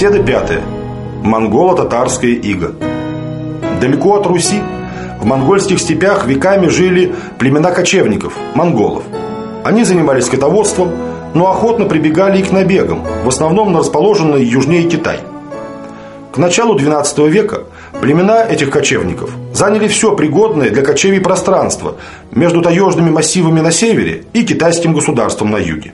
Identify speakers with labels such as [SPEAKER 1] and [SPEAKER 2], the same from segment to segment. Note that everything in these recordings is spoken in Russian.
[SPEAKER 1] Беседа пятая. Монголо-татарская ига. Далеко от Руси, в монгольских степях веками жили племена кочевников, монголов. Они занимались скотоводством, но охотно прибегали и к набегам, в основном на расположенный южнее Китай. К началу XII века племена этих кочевников заняли все пригодное для кочевий пространство между таежными массивами на севере и китайским государством на юге.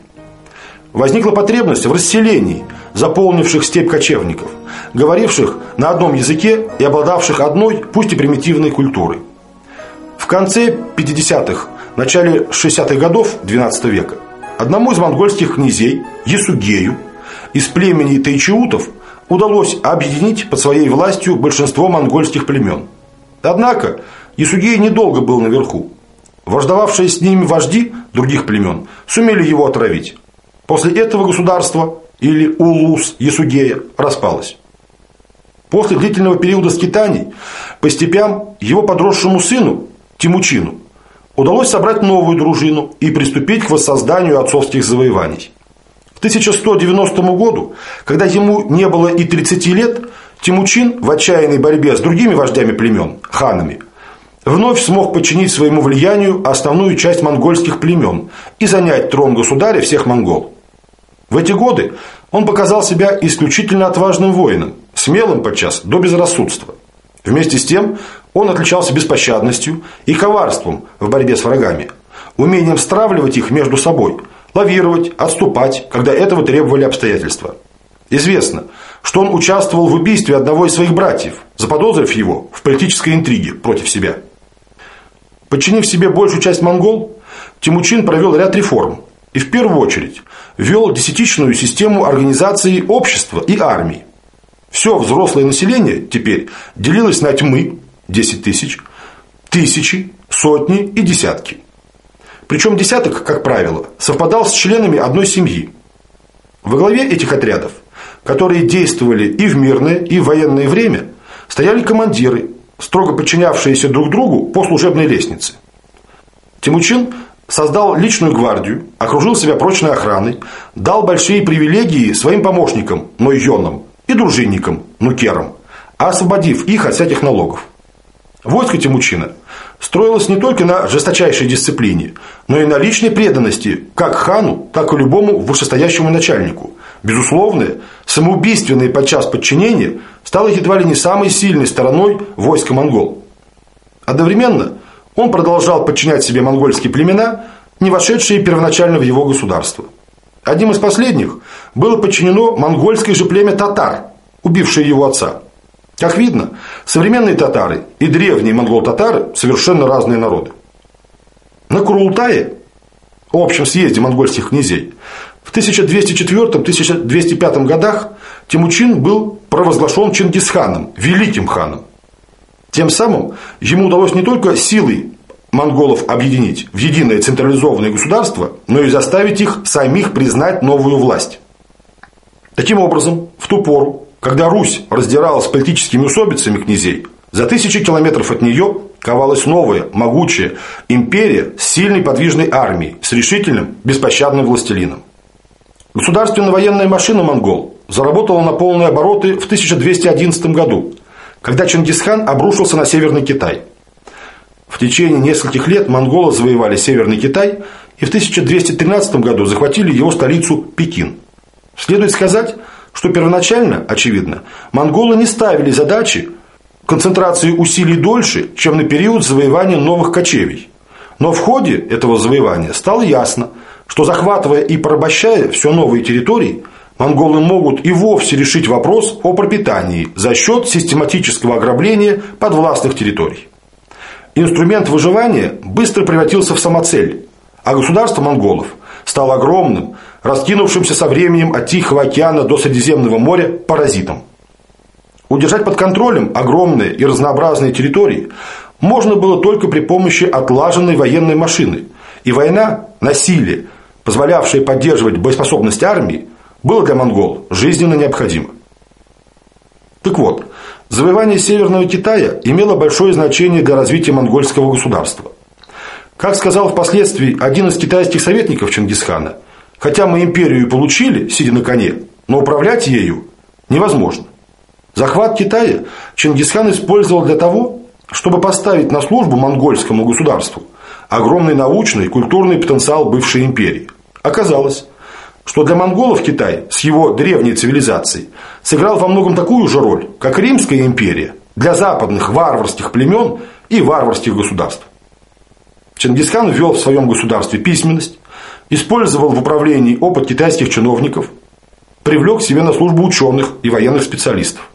[SPEAKER 1] Возникла потребность в расселении – заполнивших степь кочевников, говоривших на одном языке и обладавших одной, пусть и примитивной культурой. В конце 50-х, начале 60-х годов XII века одному из монгольских князей, Ясугею, из племени тайчиутов удалось объединить под своей властью большинство монгольских племен. Однако Ясугей недолго был наверху. Враждовавшие с ними вожди других племен сумели его отравить. После этого государство или Улус Ясугея распалась. После длительного периода скитаний по степям его подросшему сыну Тимучину удалось собрать новую дружину и приступить к воссозданию отцовских завоеваний. К 1190 году, когда ему не было и 30 лет, Тимучин в отчаянной борьбе с другими вождями племен, ханами, вновь смог подчинить своему влиянию основную часть монгольских племен и занять трон государя всех монгол. В эти годы он показал себя исключительно отважным воином, смелым подчас до безрассудства. Вместе с тем он отличался беспощадностью и коварством в борьбе с врагами, умением стравливать их между собой, лавировать, отступать, когда этого требовали обстоятельства. Известно, что он участвовал в убийстве одного из своих братьев, заподозрив его в политической интриге против себя. Подчинив себе большую часть монгол, Тимучин провел ряд реформ, и в первую очередь ввел десятичную систему организации общества и армии. Все взрослое население теперь делилось на тьмы, 10 тысяч, тысячи, сотни и десятки. Причем десяток, как правило, совпадал с членами одной семьи. Во главе этих отрядов, которые действовали и в мирное, и в военное время, стояли командиры, строго подчинявшиеся друг другу по служебной лестнице. Тимучин создал личную гвардию, окружил себя прочной охраной, дал большие привилегии своим помощникам, нойонам, и дружинникам, нукерам, освободив их от всяких налогов. Войско Тимучина строилось не только на жесточайшей дисциплине, но и на личной преданности как хану, так и любому вышестоящему начальнику. Безусловное, самоубийственное подчас подчинение стало едва ли не самой сильной стороной войска монгол. Одновременно – он продолжал подчинять себе монгольские племена, не вошедшие первоначально в его государство. Одним из последних было подчинено монгольское же племя татар, убившее его отца. Как видно, современные татары и древние монгол-татары совершенно разные народы. На Курултае, общем съезде монгольских князей, в 1204-1205 годах Тимучин был провозглашен Чингисханом, великим ханом. Тем самым ему удалось не только силой монголов объединить в единое централизованное государство, но и заставить их самих признать новую власть. Таким образом, в ту пору, когда Русь раздиралась политическими усобицами князей, за тысячи километров от нее ковалась новая, могучая империя с сильной подвижной армией, с решительным, беспощадным властелином. Государственно-военная машина монгол заработала на полные обороты в 1211 году – когда Чингисхан обрушился на Северный Китай. В течение нескольких лет монголы завоевали Северный Китай и в 1213 году захватили его столицу Пекин. Следует сказать, что первоначально, очевидно, монголы не ставили задачи концентрации усилий дольше, чем на период завоевания новых кочевий. Но в ходе этого завоевания стало ясно, что захватывая и порабощая все новые территории – монголы могут и вовсе решить вопрос о пропитании за счет систематического ограбления подвластных территорий. Инструмент выживания быстро превратился в самоцель, а государство монголов стало огромным, раскинувшимся со временем от Тихого океана до Средиземного моря паразитом. Удержать под контролем огромные и разнообразные территории можно было только при помощи отлаженной военной машины, и война, насилие, позволявшее поддерживать боеспособность армии, было для монгол жизненно необходимо. Так вот, завоевание Северного Китая имело большое значение для развития монгольского государства. Как сказал впоследствии один из китайских советников Чингисхана, хотя мы империю и получили, сидя на коне, но управлять ею Невозможно. Захват Китая Чингисхан использовал для того, чтобы поставить на службу монгольскому государству огромный научный и культурный потенциал бывшей империи. Оказалось, что для монголов Китай с его древней цивилизацией сыграл во многом такую же роль, как Римская империя для западных варварских племен и варварских государств. Чингисхан ввел в своем государстве письменность, использовал в управлении опыт китайских чиновников, привлек к себе на службу ученых и военных специалистов.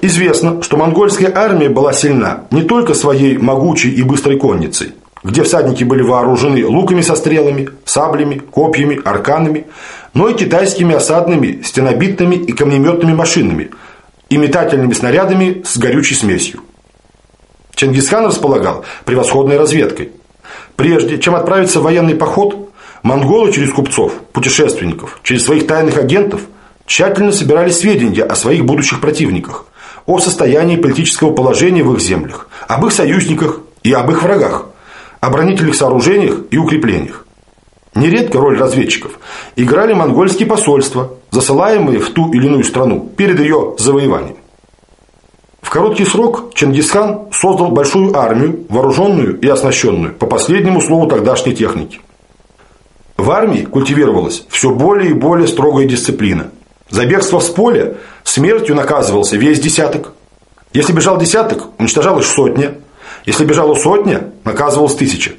[SPEAKER 1] Известно, что монгольская армия была сильна не только своей могучей и быстрой конницей, где всадники были вооружены луками со стрелами, саблями, копьями, арканами, но и китайскими осадными, стенобитными и камнеметными машинами и метательными снарядами с горючей смесью. Чингисхан располагал превосходной разведкой. Прежде чем отправиться в военный поход, монголы через купцов, путешественников, через своих тайных агентов тщательно собирали сведения о своих будущих противниках, о состоянии политического положения в их землях, об их союзниках и об их врагах – оборонительных сооружениях и укреплениях. Нередко роль разведчиков играли монгольские посольства, засылаемые в ту или иную страну перед ее завоеванием. В короткий срок Чингисхан создал большую армию, вооруженную и оснащенную по последнему слову тогдашней техники. В армии культивировалась все более и более строгая дисциплина. За бегство с поля смертью наказывался весь десяток. Если бежал десяток, уничтожалась сотня – если бежала сотня, наказывалась тысяча.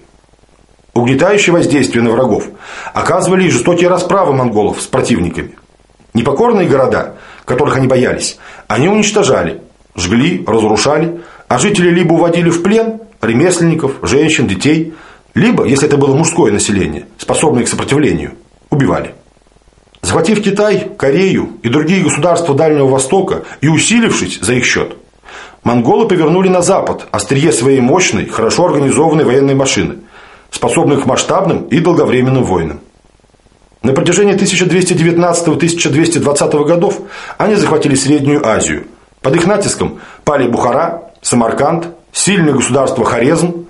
[SPEAKER 1] Угнетающее воздействие на врагов оказывали и жестокие расправы монголов с противниками. Непокорные города, которых они боялись, они уничтожали, жгли, разрушали, а жители либо уводили в плен ремесленников, женщин, детей, либо, если это было мужское население, способное к сопротивлению, убивали. Захватив Китай, Корею и другие государства Дальнего Востока и усилившись за их счет, монголы повернули на запад острие своей мощной, хорошо организованной военной машины, способной к масштабным и долговременным войнам. На протяжении 1219-1220 годов они захватили Среднюю Азию. Под их натиском пали Бухара, Самарканд, сильное государство Хорезм.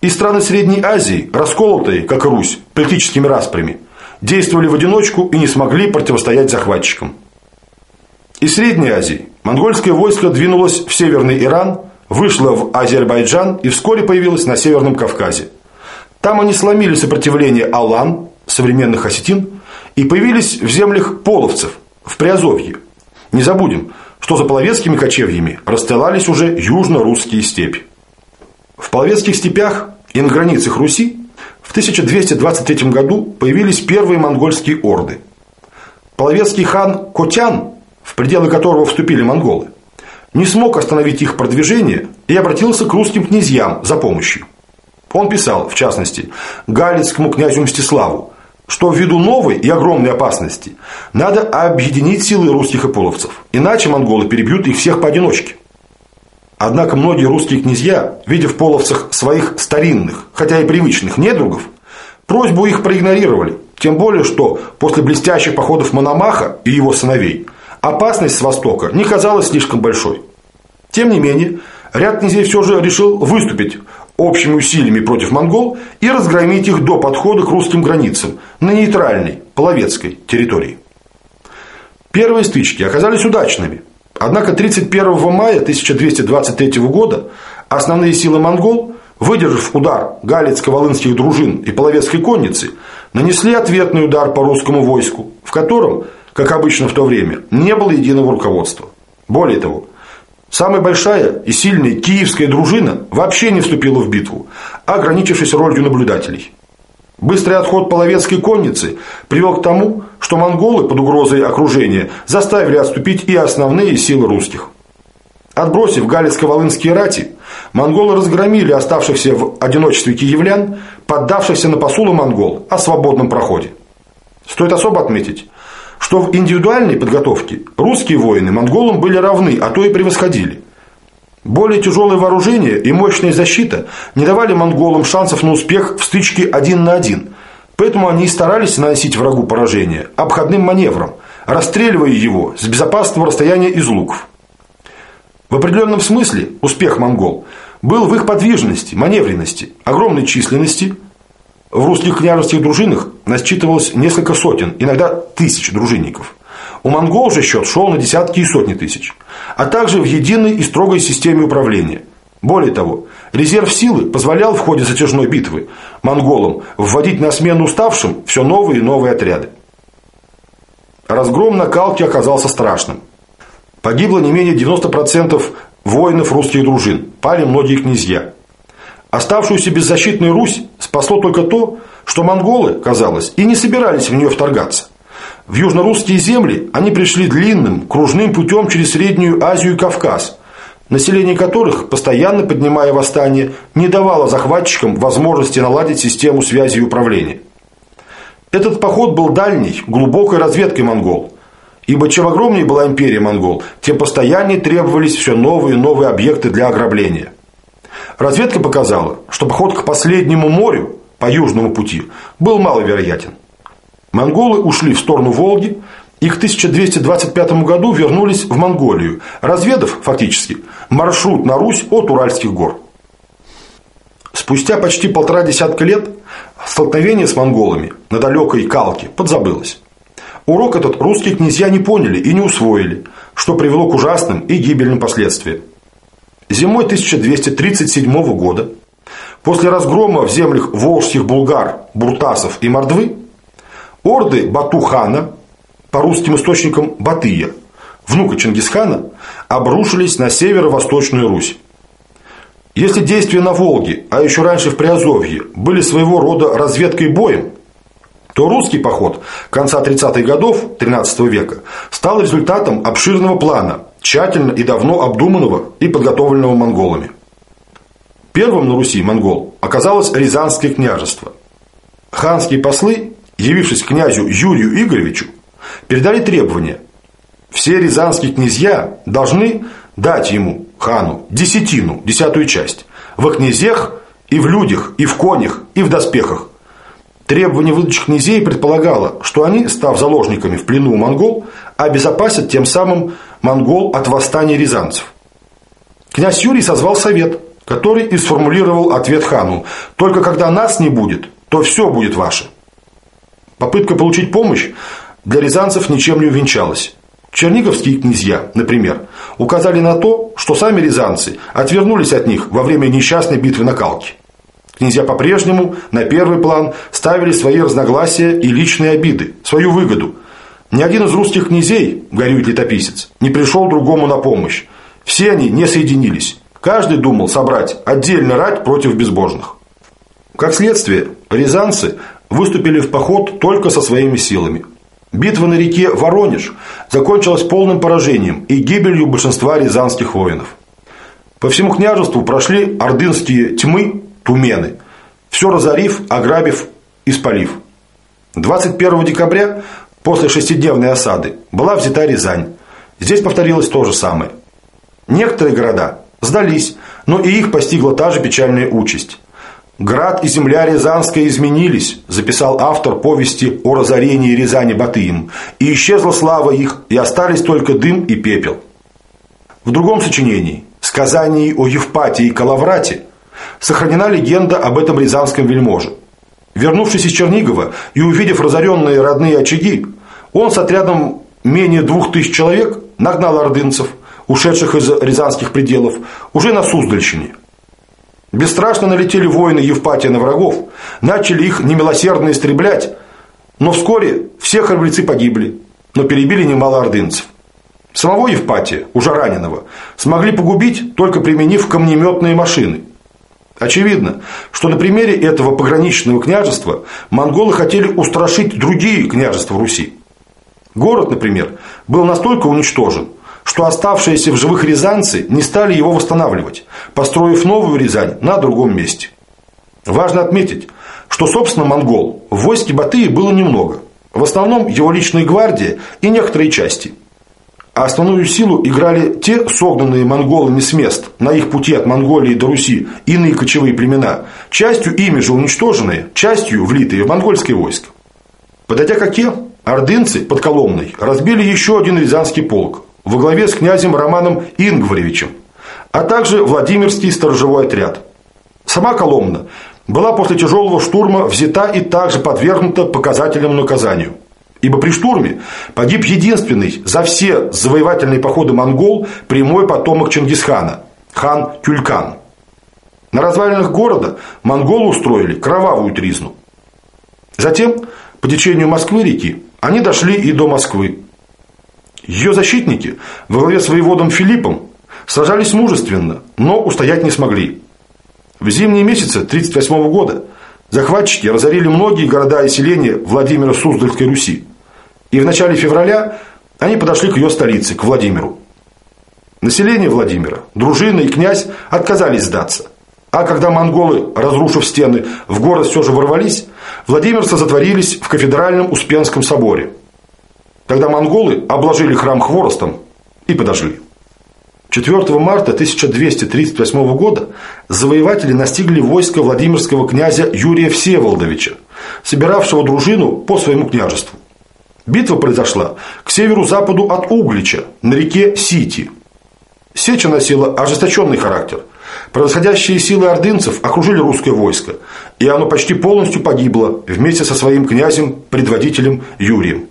[SPEAKER 1] И страны Средней Азии, расколотые, как и Русь, политическими распрями, действовали в одиночку и не смогли противостоять захватчикам. Из Средней Азии монгольское войско двинулось в Северный Иран, вышло в Азербайджан и вскоре появилось на Северном Кавказе. Там они сломили сопротивление Алан, современных осетин, и появились в землях половцев, в Приазовье. Не забудем, что за половецкими кочевьями расстилались уже южно-русские степи. В половецких степях и на границах Руси в 1223 году появились первые монгольские орды. Половецкий хан Котян в пределы которого вступили монголы, не смог остановить их продвижение и обратился к русским князьям за помощью. Он писал, в частности, галицкому князю Мстиславу, что ввиду новой и огромной опасности надо объединить силы русских и половцев, иначе монголы перебьют их всех поодиночке. Однако многие русские князья, видя в половцах своих старинных, хотя и привычных недругов, просьбу их проигнорировали, тем более, что после блестящих походов Мономаха и его сыновей – опасность с востока не казалась слишком большой. Тем не менее, ряд князей все же решил выступить общими усилиями против монгол и разгромить их до подхода к русским границам на нейтральной, половецкой территории. Первые стычки оказались удачными. Однако 31 мая 1223 года основные силы монгол, выдержав удар галицко-волынских дружин и половецкой конницы, нанесли ответный удар по русскому войску, в котором – как обычно в то время, не было единого руководства. Более того, самая большая и сильная киевская дружина вообще не вступила в битву, ограничившись ролью наблюдателей. Быстрый отход половецкой конницы привел к тому, что монголы под угрозой окружения заставили отступить и основные силы русских. Отбросив галицко-волынские рати, монголы разгромили оставшихся в одиночестве киевлян, поддавшихся на посулы монгол о свободном проходе. Стоит особо отметить, что в индивидуальной подготовке русские воины монголам были равны, а то и превосходили. Более тяжелое вооружение и мощная защита не давали монголам шансов на успех в стычке один на один, поэтому они и старались наносить врагу поражение обходным маневром, расстреливая его с безопасного расстояния из луков. В определенном смысле успех монгол был в их подвижности, маневренности, огромной численности – в русских княжеских дружинах насчитывалось несколько сотен, иногда тысяч дружинников. У монгол же счет шел на десятки и сотни тысяч, а также в единой и строгой системе управления. Более того, резерв силы позволял в ходе затяжной битвы монголам вводить на смену уставшим все новые и новые отряды. Разгром на Калке оказался страшным. Погибло не менее 90% воинов русских дружин, пали многие князья. Оставшуюся беззащитной Русь спасло только то, что монголы, казалось, и не собирались в нее вторгаться. В южно-русские земли они пришли длинным, кружным путем через Среднюю Азию и Кавказ, население которых, постоянно поднимая восстание, не давало захватчикам возможности наладить систему связи и управления. Этот поход был дальней, глубокой разведкой монгол, ибо чем огромнее была империя монгол, тем постояннее требовались все новые и новые объекты для ограбления. Разведка показала, что поход к последнему морю по южному пути был маловероятен. Монголы ушли в сторону Волги и к 1225 году вернулись в Монголию, разведав фактически маршрут на Русь от Уральских гор. Спустя почти полтора десятка лет столкновение с монголами на далекой Калке подзабылось. Урок этот русские князья не поняли и не усвоили, что привело к ужасным и гибельным последствиям. Зимой 1237 года, после разгрома в землях волжских булгар, буртасов и мордвы, орды Батухана, по русским источникам Батыя, внука Чингисхана, обрушились на северо-восточную Русь. Если действия на Волге, а еще раньше в Приазовье, были своего рода разведкой боем, то русский поход конца 30-х годов XIII века стал результатом обширного плана, тщательно и давно обдуманного и подготовленного монголами. Первым на Руси монгол оказалось Рязанское княжество. Ханские послы, явившись князю Юрию Игоревичу, передали требования. Все рязанские князья должны дать ему, хану, десятину, десятую часть, во князях и в людях, и в конях, и в доспехах. Требование выдачи князей предполагало, что они, став заложниками в плену у монгол, обезопасят тем самым монгол от восстания рязанцев. Князь Юрий созвал совет, который и сформулировал ответ хану «Только когда нас не будет, то все будет ваше». Попытка получить помощь для рязанцев ничем не увенчалась. Черниговские князья, например, указали на то, что сами рязанцы отвернулись от них во время несчастной битвы на Калке. Князья по-прежнему на первый план ставили свои разногласия и личные обиды, свою выгоду. Ни один из русских князей, горюет летописец, не пришел другому на помощь. Все они не соединились. Каждый думал собрать отдельно рать против безбожных. Как следствие, рязанцы выступили в поход только со своими силами. Битва на реке Воронеж закончилась полным поражением и гибелью большинства рязанских воинов. По всему княжеству прошли ордынские тьмы, тумены, все разорив, ограбив и спалив. 21 декабря, после шестидневной осады, была взята Рязань. Здесь повторилось то же самое. Некоторые города сдались, но и их постигла та же печальная участь. «Град и земля Рязанская изменились», записал автор повести о разорении Рязани Батыем, и исчезла слава их, и остались только дым и пепел. В другом сочинении, сказании о Евпатии и Калаврате, сохранена легенда об этом рязанском вельможе. Вернувшись из Чернигова и увидев разоренные родные очаги, он с отрядом менее двух тысяч человек нагнал ордынцев, ушедших из рязанских пределов, уже на Суздальщине – Бесстрашно налетели воины Евпатия на врагов, начали их немилосердно истреблять, но вскоре все храбрецы погибли, но перебили немало ордынцев. Самого Евпатия, уже раненого, смогли погубить, только применив камнеметные машины. Очевидно, что на примере этого пограничного княжества монголы хотели устрашить другие княжества Руси. Город, например, был настолько уничтожен – что оставшиеся в живых рязанцы не стали его восстанавливать, построив новую Рязань на другом месте. Важно отметить, что, собственно, монгол в войске Батыя было немного. В основном его личная гвардия и некоторые части. А основную силу играли те согнанные монголами с мест на их пути от Монголии до Руси иные кочевые племена, частью ими же уничтоженные, частью влитые в монгольское войско. Подойдя к Оке, ордынцы под Коломной разбили еще один рязанский полк, во главе с князем Романом Ингваревичем, а также Владимирский сторожевой отряд. Сама Коломна была после тяжелого штурма взята и также подвергнута показательному наказанию. Ибо при штурме погиб единственный за все завоевательные походы монгол прямой потомок Чингисхана – хан Тюлькан. На развалинах города монголы устроили кровавую тризну. Затем, по течению Москвы-реки, они дошли и до Москвы. Ее защитники во главе с воеводом Филиппом сражались мужественно, но устоять не смогли. В зимние месяцы 1938 года захватчики разорили многие города и селения Владимира Суздальской Руси. И в начале февраля они подошли к ее столице, к Владимиру. Население Владимира, дружина и князь отказались сдаться. А когда монголы, разрушив стены, в город все же ворвались, владимирцы затворились в кафедральном Успенском соборе. Тогда монголы обложили храм хворостом и подожгли. 4 марта 1238 года завоеватели настигли войско Владимирского князя Юрия Всеволодовича, собиравшего дружину по своему княжеству. Битва произошла к северу-западу от Углича, на реке Сити. Сеча носила ожесточенный характер. Превосходящие силы ордынцев окружили русское войско, и оно почти полностью погибло вместе со своим князем-предводителем Юрием.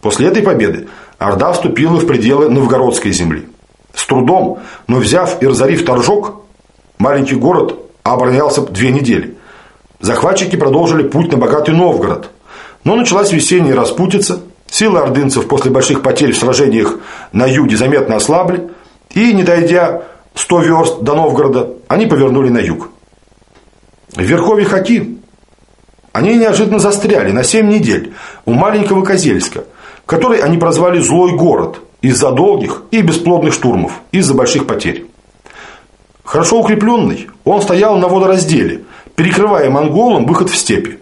[SPEAKER 1] После этой победы Орда вступила в пределы Новгородской земли. С трудом, но взяв и разорив Торжок, маленький город оборонялся две недели. Захватчики продолжили путь на богатый Новгород. Но началась весенняя распутица, силы ордынцев после больших потерь в сражениях на юге заметно ослабли, и, не дойдя 100 верст до Новгорода, они повернули на юг. В Верховье Хаки они неожиданно застряли на 7 недель у маленького Козельска, который они прозвали «Злой город», из-за долгих и бесплодных штурмов, из-за больших потерь. Хорошо укрепленный, он стоял на водоразделе, перекрывая монголам выход в степи.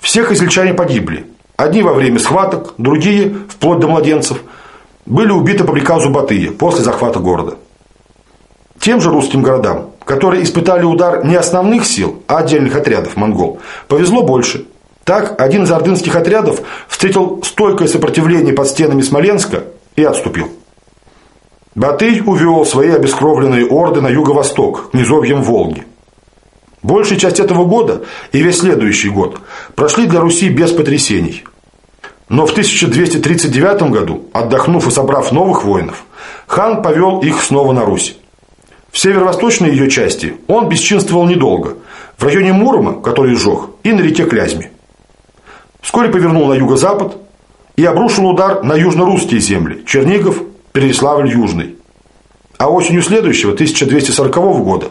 [SPEAKER 1] Все козельчане погибли. Одни во время схваток, другие, вплоть до младенцев, были убиты по приказу Батыя после захвата города. Тем же русским городам, которые испытали удар не основных сил, а отдельных отрядов монгол, повезло больше. Так, один из ордынских отрядов встретил стойкое сопротивление под стенами Смоленска и отступил. Батый увел свои обескровленные орды на юго-восток, к низовьям Волги. Большая часть этого года и весь следующий год прошли для Руси без потрясений. Но в 1239 году, отдохнув и собрав новых воинов, хан повел их снова на Русь. В северо-восточной ее части он бесчинствовал недолго, в районе Мурома, который сжег, и на реке Клязьме. Вскоре повернул на юго-запад, и обрушил удар на южно-русские земли – Чернигов, Переславль-Южный. А осенью следующего, 1240 года,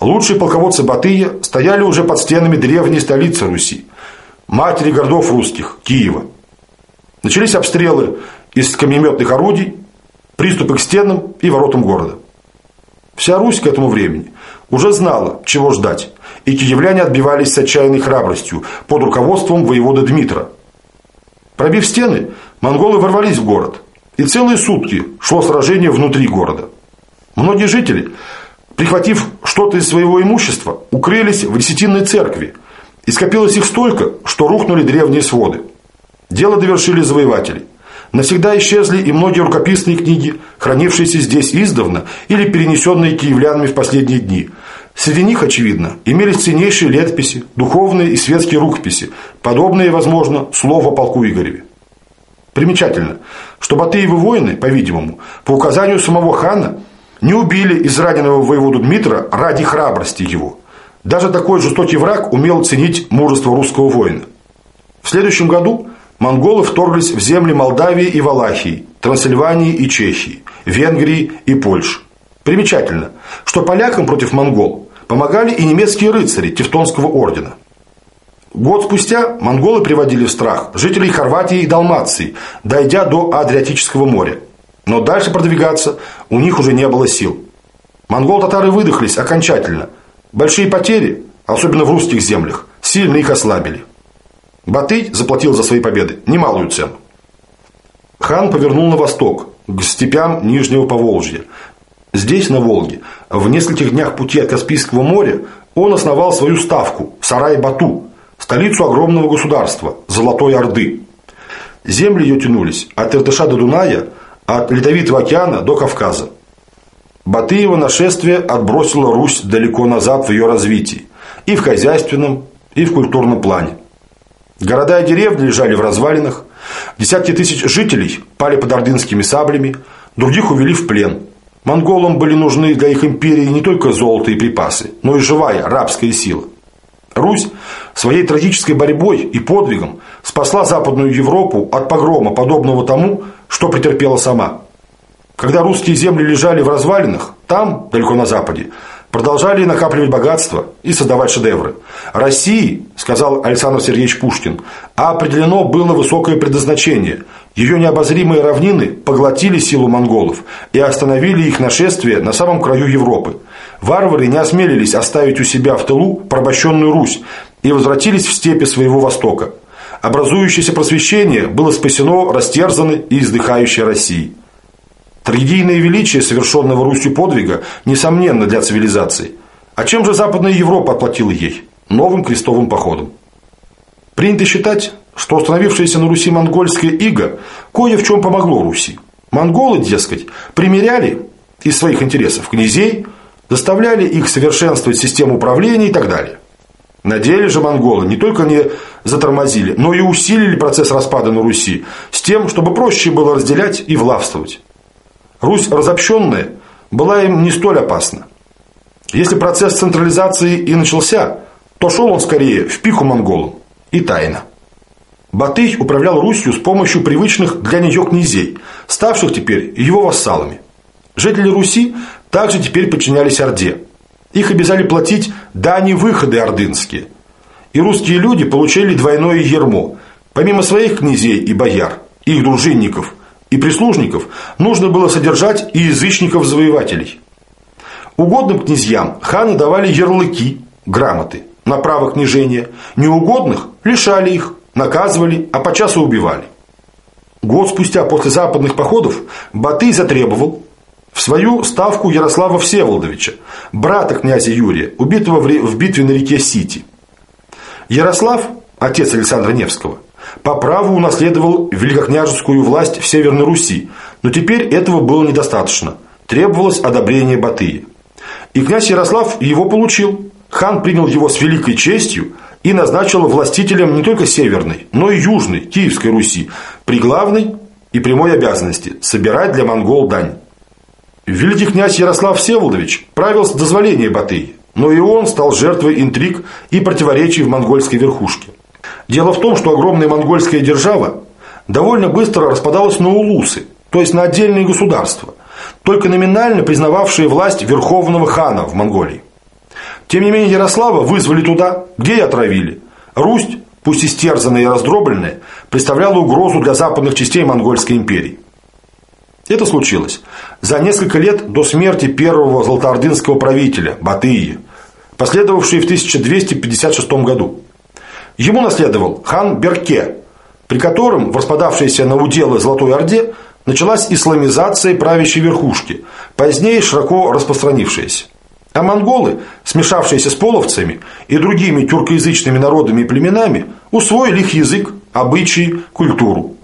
[SPEAKER 1] лучшие полководцы Батыя стояли уже под стенами древней столицы Руси – матери городов русских – Киева. Начались обстрелы из камнеметных орудий, приступы к стенам и воротам города. Вся Русь к этому времени уже знала, чего ждать, и киевляне отбивались с отчаянной храбростью под руководством воевода Дмитра – Пробив стены, монголы ворвались в город. И целые сутки шло сражение внутри города. Многие жители, прихватив что-то из своего имущества, укрылись в десятинной церкви. И скопилось их столько, что рухнули древние своды. Дело довершили завоеватели. Навсегда исчезли и многие рукописные книги, хранившиеся здесь издавна или перенесенные киевлянами в последние дни – Среди них, очевидно, имелись ценнейшие летописи, духовные и светские рукописи, подобные, возможно, слову полку Игореве. Примечательно, что Батыевы воины, по-видимому, по указанию самого хана, не убили израненного воеводу Дмитра ради храбрости его. Даже такой жестокий враг умел ценить мужество русского воина. В следующем году монголы вторглись в земли Молдавии и Валахии, Трансильвании и Чехии, Венгрии и Польши. Примечательно, что полякам против монгол помогали и немецкие рыцари Тевтонского ордена. Год спустя монголы приводили в страх жителей Хорватии и Далмации, дойдя до Адриатического моря. Но дальше продвигаться у них уже не было сил. Монгол-татары выдохлись окончательно. Большие потери, особенно в русских землях, сильно их ослабили. Батый заплатил за свои победы немалую цену. Хан повернул на восток, к степям Нижнего Поволжья, Здесь, на Волге, в нескольких днях пути от Каспийского моря, он основал свою ставку – Сарай-Бату, столицу огромного государства – Золотой Орды. Земли ее тянулись от Иртыша до Дуная, от Ледовитого океана до Кавказа. Батыево нашествие отбросило Русь далеко назад в ее развитии – и в хозяйственном, и в культурном плане. Города и деревни лежали в развалинах, Десятки тысяч жителей пали под ордынскими саблями, других увели в плен. Монголам были нужны для их империи не только золото и припасы, но и живая рабская сила. Русь своей трагической борьбой и подвигом спасла Западную Европу от погрома, подобного тому, что претерпела сама. Когда русские земли лежали в развалинах, там, далеко на западе, продолжали накапливать богатство и создавать шедевры. России, сказал Александр Сергеевич Пушкин, определено было высокое предназначение. Ее необозримые равнины поглотили силу монголов и остановили их нашествие на самом краю Европы. Варвары не осмелились оставить у себя в тылу порабощенную Русь и возвратились в степи своего востока. Образующееся просвещение было спасено растерзанной и издыхающей Россией. Трагедийное величие совершенного Русью подвига несомненно для цивилизации. А чем же Западная Европа отплатила ей? Новым крестовым походом. Принято считать, что установившееся на Руси монгольское иго кое в чем помогло Руси. Монголы, дескать, примеряли из своих интересов князей, заставляли их совершенствовать систему управления и так далее. На деле же монголы не только не затормозили, но и усилили процесс распада на Руси с тем, чтобы проще было разделять и властвовать. Русь разобщенная была им не столь опасна. Если процесс централизации и начался, то шел он скорее в пику монголам и тайно. Батый управлял Русью с помощью привычных для нее князей, ставших теперь его вассалами. Жители Руси также теперь подчинялись Орде. Их обязали платить дани выходы ордынские. И русские люди получили двойное ермо. Помимо своих князей и бояр, их дружинников и прислужников нужно было содержать и язычников-завоевателей. Угодным князьям ханы давали ярлыки, грамоты на право княжения, неугодных лишали их, наказывали, а по часу убивали. Год спустя после западных походов Батый затребовал в свою ставку Ярослава Всеволодовича, брата князя Юрия, убитого в битве на реке Сити. Ярослав, отец Александра Невского, по праву унаследовал великокняжескую власть в Северной Руси, но теперь этого было недостаточно. Требовалось одобрение Батыя. И князь Ярослав его получил. Хан принял его с великой честью и назначил властителем не только Северной, но и Южной, Киевской Руси, при главной и прямой обязанности – собирать для монгол дань. Великий князь Ярослав Всеволодович правил с дозволения Батыя, но и он стал жертвой интриг и противоречий в монгольской верхушке. Дело в том, что огромная монгольская держава довольно быстро распадалась на улусы, то есть на отдельные государства, только номинально признававшие власть верховного хана в Монголии. Тем не менее Ярослава вызвали туда, где и отравили. Русь, пусть и стерзанная и раздробленная, представляла угрозу для западных частей Монгольской империи. Это случилось за несколько лет до смерти первого золотоордынского правителя Батыя, последовавшей в 1256 году. Ему наследовал хан Берке, при котором в распадавшейся на уделы Золотой Орде началась исламизация правящей верхушки, позднее широко распространившаяся. А монголы, смешавшиеся с половцами и другими тюркоязычными народами и племенами, усвоили их язык, обычаи, культуру.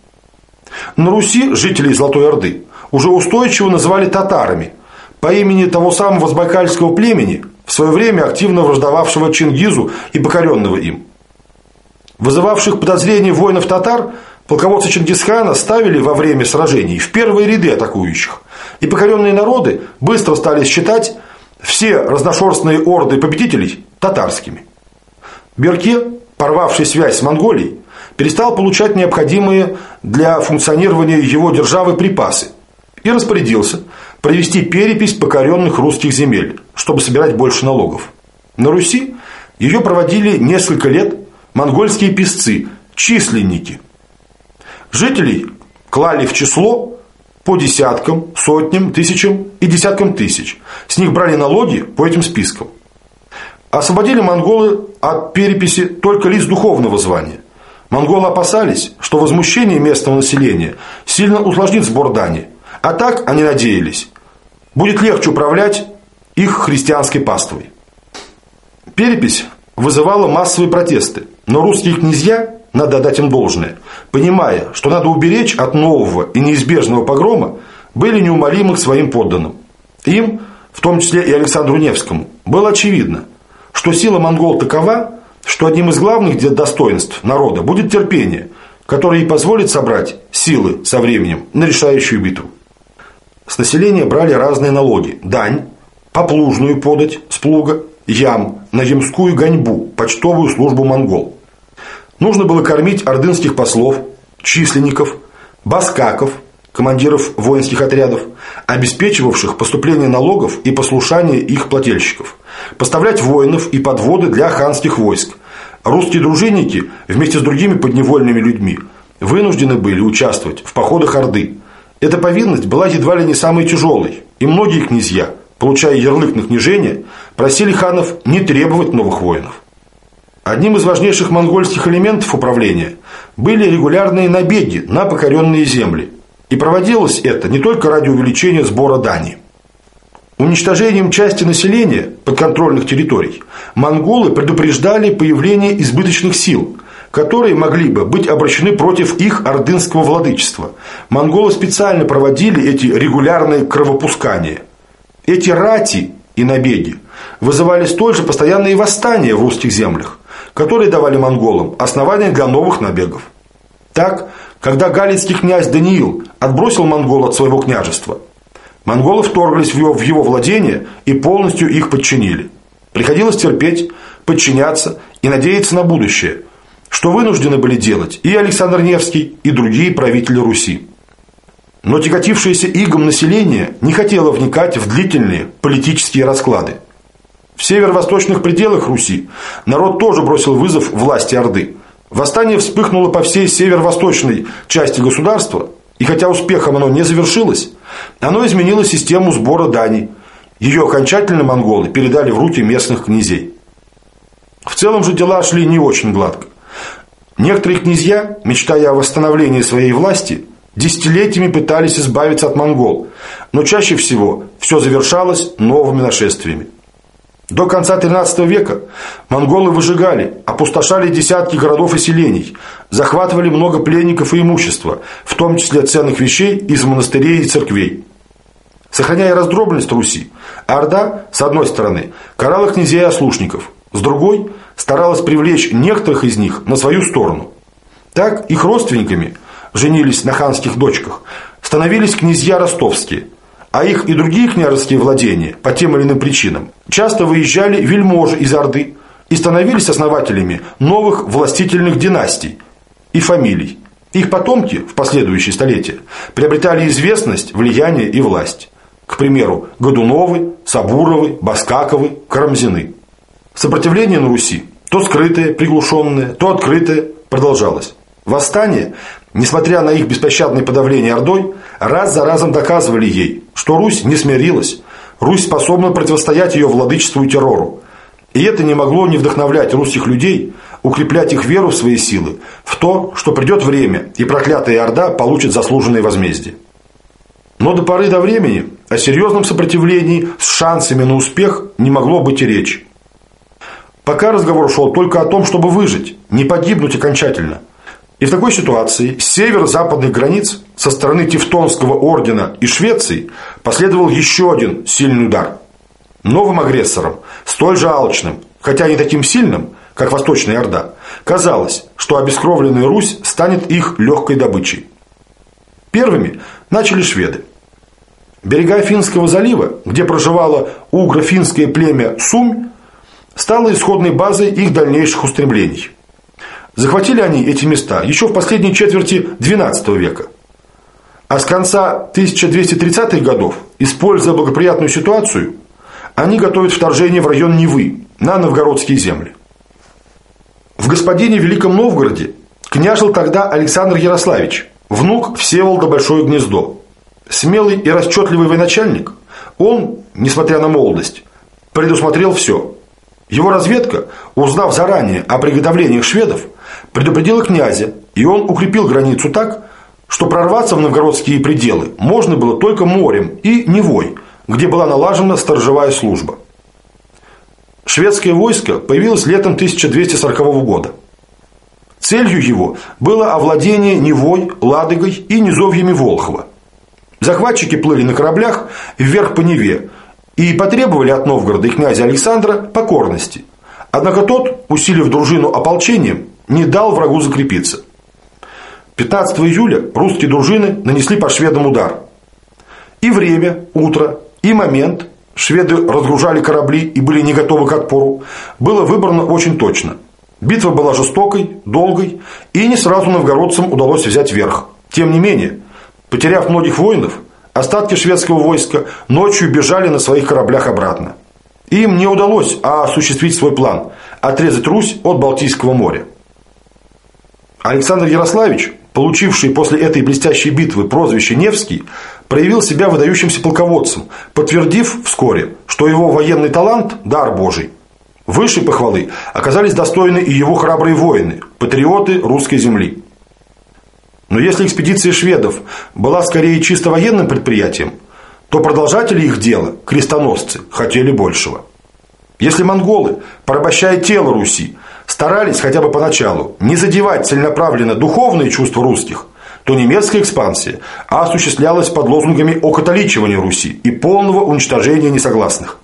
[SPEAKER 1] На Руси жителей Золотой Орды уже устойчиво называли татарами по имени того самого Забайкальского племени, в свое время активно враждовавшего Чингизу и покоренного им. Вызывавших подозрения воинов-татар полководцы Чингисхана ставили во время сражений в первые ряды атакующих. И покоренные народы быстро стали считать все разношерстные орды победителей татарскими. Берке, порвавший связь с Монголией, перестал получать необходимые для функционирования его державы припасы и распорядился провести перепись покоренных русских земель, чтобы собирать больше налогов. На Руси ее проводили несколько лет монгольские писцы, численники. Жителей клали в число по десяткам, сотням, тысячам и десяткам тысяч. С них брали налоги по этим спискам. Освободили монголы от переписи только лиц духовного звания. Монголы опасались, что возмущение местного населения сильно усложнит сбор дани. А так они надеялись, будет легче управлять их христианской паствой. Перепись вызывала массовые протесты. Но русские князья, надо отдать им должное, понимая, что надо уберечь от нового и неизбежного погрома, были неумолимы к своим подданным. Им, в том числе и Александру Невскому, было очевидно, что сила монгол такова, что одним из главных достоинств народа будет терпение, который и позволит собрать силы со временем на решающую битву. С населения брали разные налоги. Дань, поплужную подать с плуга, ям, на ямскую гоньбу, почтовую службу монгол. Нужно было кормить ордынских послов, численников, баскаков, командиров воинских отрядов, обеспечивавших поступление налогов и послушание их плательщиков, поставлять воинов и подводы для ханских войск. Русские дружинники вместе с другими подневольными людьми вынуждены были участвовать в походах Орды. Эта повинность была едва ли не самой тяжелой, и многие князья, получая ярлык на княжение, просили ханов не требовать новых воинов. Одним из важнейших монгольских элементов управления были регулярные набеги на покоренные земли. И проводилось это не только ради увеличения сбора дани. Уничтожением части населения подконтрольных территорий монголы предупреждали появление избыточных сил, которые могли бы быть обращены против их ордынского владычества. Монголы специально проводили эти регулярные кровопускания. Эти рати и набеги вызывали столь же постоянные восстания в русских землях, которые давали монголам основания для новых набегов. Так, когда галицкий князь Даниил отбросил монгол от своего княжества, монголы вторглись в его, в его владение и полностью их подчинили. Приходилось терпеть, подчиняться и надеяться на будущее, что вынуждены были делать и Александр Невский, и другие правители Руси. Но тяготившееся игом население не хотело вникать в длительные политические расклады. В северо-восточных пределах Руси народ тоже бросил вызов власти Орды. Восстание вспыхнуло по всей северо-восточной части государства, и хотя успехом оно не завершилось, оно изменило систему сбора дани. Ее окончательно монголы передали в руки местных князей. В целом же дела шли не очень гладко. Некоторые князья, мечтая о восстановлении своей власти, десятилетиями пытались избавиться от монгол, но чаще всего все завершалось новыми нашествиями. До конца XIII века монголы выжигали, опустошали десятки городов и селений, захватывали много пленников и имущества, в том числе ценных вещей из монастырей и церквей. Сохраняя раздробленность Руси, Орда, с одной стороны, карала князей и ослушников, с другой – старалась привлечь некоторых из них на свою сторону. Так их родственниками женились на ханских дочках, становились князья ростовские – а их и другие княжеские владения по тем или иным причинам часто выезжали вельможи из Орды и становились основателями новых властительных династий и фамилий. Их потомки в последующие столетия приобретали известность, влияние и власть. К примеру, Годуновы, Сабуровы, Баскаковы, Карамзины. Сопротивление на Руси, то скрытое, приглушенное, то открытое, продолжалось. Восстание несмотря на их беспощадное подавление Ордой, раз за разом доказывали ей, что Русь не смирилась, Русь способна противостоять ее владычеству и террору. И это не могло не вдохновлять русских людей, укреплять их веру в свои силы, в то, что придет время, и проклятая Орда получит заслуженное возмездие. Но до поры до времени о серьезном сопротивлении с шансами на успех не могло быть и речи. Пока разговор шел только о том, чтобы выжить, не погибнуть окончательно – и в такой ситуации с северо-западных границ со стороны Тевтонского ордена и Швеции последовал еще один сильный удар. Новым агрессором, столь же алчным, хотя не таким сильным, как Восточная Орда, казалось, что обескровленная Русь станет их легкой добычей. Первыми начали шведы. Берега Финского залива, где проживало угро-финское племя Сумь, стало исходной базой их дальнейших устремлений. Захватили они эти места еще в последней четверти XII века. А с конца 1230-х годов, используя благоприятную ситуацию, они готовят вторжение в район Невы, на новгородские земли. В господине Великом Новгороде княжил тогда Александр Ярославич, внук Всеволода Большое Гнездо. Смелый и расчетливый военачальник, он, несмотря на молодость, предусмотрел все. Его разведка, узнав заранее о приготовлениях шведов, предупредила князя, и он укрепил границу так, что прорваться в новгородские пределы можно было только морем и Невой, где была налажена сторожевая служба. Шведское войско появилось летом 1240 года. Целью его было овладение Невой, Ладогой и низовьями Волхова. Захватчики плыли на кораблях вверх по Неве и потребовали от Новгорода и князя Александра покорности. Однако тот, усилив дружину ополчением, не дал врагу закрепиться. 15 июля русские дружины нанесли по шведам удар. И время, утро, и момент шведы разгружали корабли и были не готовы к отпору, было выбрано очень точно. Битва была жестокой, долгой, и не сразу новгородцам удалось взять верх. Тем не менее, потеряв многих воинов, остатки шведского войска ночью бежали на своих кораблях обратно. Им не удалось осуществить свой план – отрезать Русь от Балтийского моря. Александр Ярославич, получивший после этой блестящей битвы прозвище Невский, проявил себя выдающимся полководцем, подтвердив вскоре, что его военный талант – дар Божий. Высшей похвалы оказались достойны и его храбрые воины, патриоты русской земли. Но если экспедиция шведов была скорее чисто военным предприятием, то продолжатели их дела, крестоносцы, хотели большего. Если монголы, порабощая тело Руси, старались хотя бы поначалу не задевать целенаправленно духовные чувства русских, то немецкая экспансия осуществлялась под лозунгами о католичивании Руси и полного уничтожения несогласных.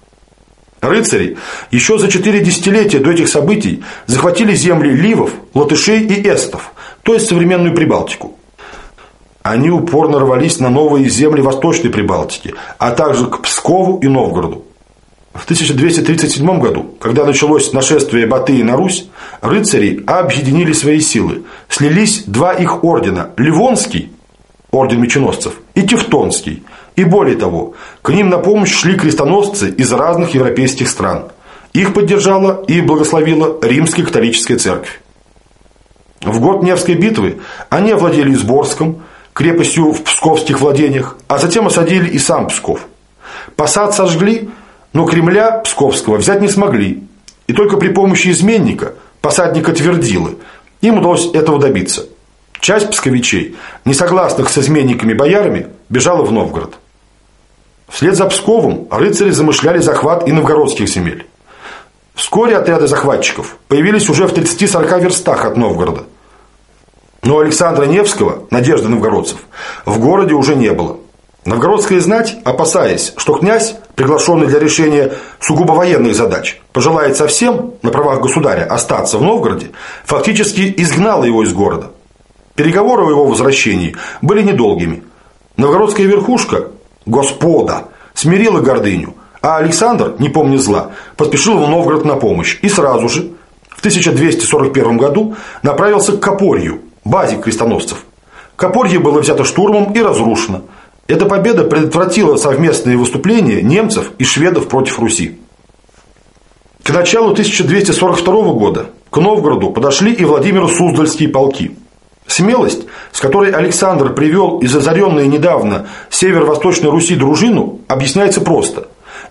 [SPEAKER 1] Рыцари еще за четыре десятилетия до этих событий захватили земли ливов, латышей и эстов, то есть современную Прибалтику. Они упорно рвались на новые земли Восточной Прибалтики, а также к Пскову и Новгороду. В 1237 году, когда началось нашествие Батыя на Русь, рыцари объединили свои силы. Слились два их ордена – Ливонский, орден меченосцев, и Тевтонский. И более того, к ним на помощь шли крестоносцы из разных европейских стран. Их поддержала и благословила Римская католическая церковь. В год Невской битвы они овладели Изборском, крепостью в псковских владениях, а затем осадили и сам Псков. Посад сожгли, но Кремля Псковского взять не смогли. И только при помощи изменника, посадника Твердилы, им удалось этого добиться. Часть псковичей, не согласных с изменниками-боярами, бежала в Новгород. Вслед за Псковом рыцари замышляли захват и новгородских земель. Вскоре отряды захватчиков появились уже в 30-40 верстах от Новгорода. Но Александра Невского, надежды новгородцев, в городе уже не было. Новгородская знать, опасаясь, что князь, приглашенный для решения сугубо военных задач, пожелает совсем на правах государя остаться в Новгороде, фактически изгнала его из города. Переговоры о его возвращении были недолгими. Новгородская верхушка, господа, смирила гордыню, а Александр, не помня зла, поспешил в Новгород на помощь и сразу же, в 1241 году, направился к Копорью, базе крестоносцев. Копорье было взято штурмом и разрушено – эта победа предотвратила совместные выступления немцев и шведов против Руси. К началу 1242 года к Новгороду подошли и Владимир Суздальские полки. Смелость, с которой Александр привел из озаренной недавно северо-восточной Руси дружину, объясняется просто.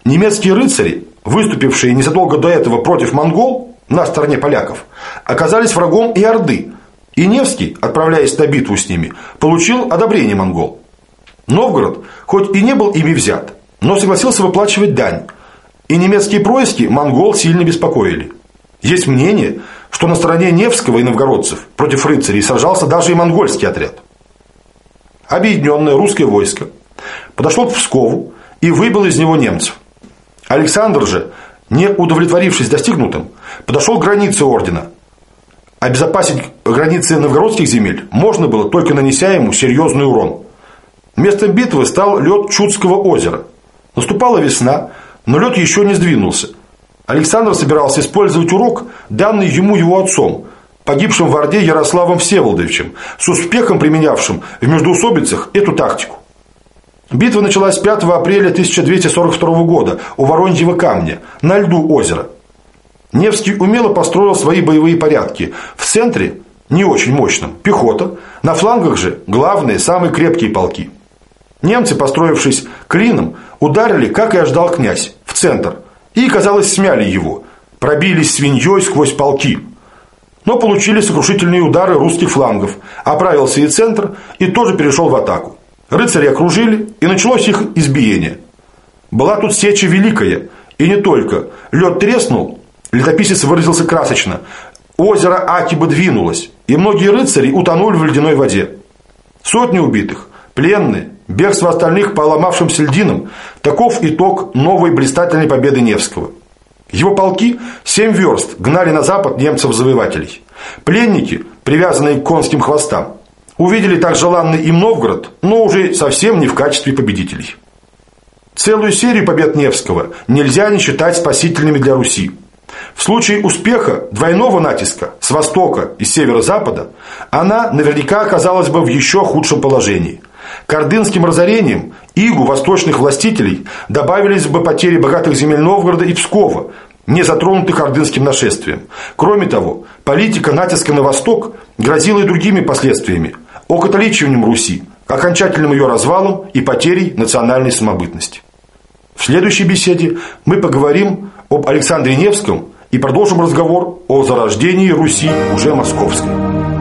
[SPEAKER 1] Немецкие рыцари, выступившие незадолго до этого против монгол на стороне поляков, оказались врагом и Орды, и Невский, отправляясь на битву с ними, получил одобрение монгол. Новгород, хоть и не был ими взят, но согласился выплачивать дань, и немецкие происки монгол сильно беспокоили. Есть мнение, что на стороне Невского и новгородцев против рыцарей сражался даже и монгольский отряд. Объединенное русское войско подошло к Пскову и выбило из него немцев. Александр же, не удовлетворившись достигнутым, подошел к границе ордена. Обезопасить границы новгородских земель можно было, только нанеся ему серьезный урон – Местом битвы стал лед Чудского озера. Наступала весна, но лед еще не сдвинулся. Александр собирался использовать урок, данный ему его отцом, погибшим в Орде Ярославом Всеволодовичем, с успехом применявшим в междоусобицах эту тактику. Битва началась 5 апреля 1242 года у Вороньего камня, на льду озера. Невский умело построил свои боевые порядки. В центре, не очень мощном, пехота, на флангах же главные, самые крепкие полки – Немцы, построившись клином, ударили, как и ожидал князь, в центр. И, казалось, смяли его. Пробились свиньей сквозь полки. Но получили сокрушительные удары русских флангов. Оправился и центр, и тоже перешел в атаку. Рыцари окружили, и началось их избиение. Была тут сеча великая, и не только. Лед треснул, летописец выразился красочно. Озеро Акиба двинулось, и многие рыцари утонули в ледяной воде. Сотни убитых, пленные, Бегство остальных по ломавшимся льдинам – таков итог новой блистательной победы Невского. Его полки семь верст гнали на запад немцев-завоевателей. Пленники, привязанные к конским хвостам, увидели так желанный им Новгород, но уже совсем не в качестве победителей. Целую серию побед Невского нельзя не считать спасительными для Руси. В случае успеха двойного натиска с востока и северо-запада она наверняка оказалась бы в еще худшем положении. К ордынским разорениям игу восточных властителей добавились бы потери богатых земель Новгорода и Пскова, не затронутых ордынским нашествием. Кроме того, политика натиска на восток грозила и другими последствиями – окатоличиванием Руси, окончательным ее развалом и потерей национальной самобытности. В следующей беседе мы поговорим об Александре Невском и продолжим разговор о зарождении Руси уже московской.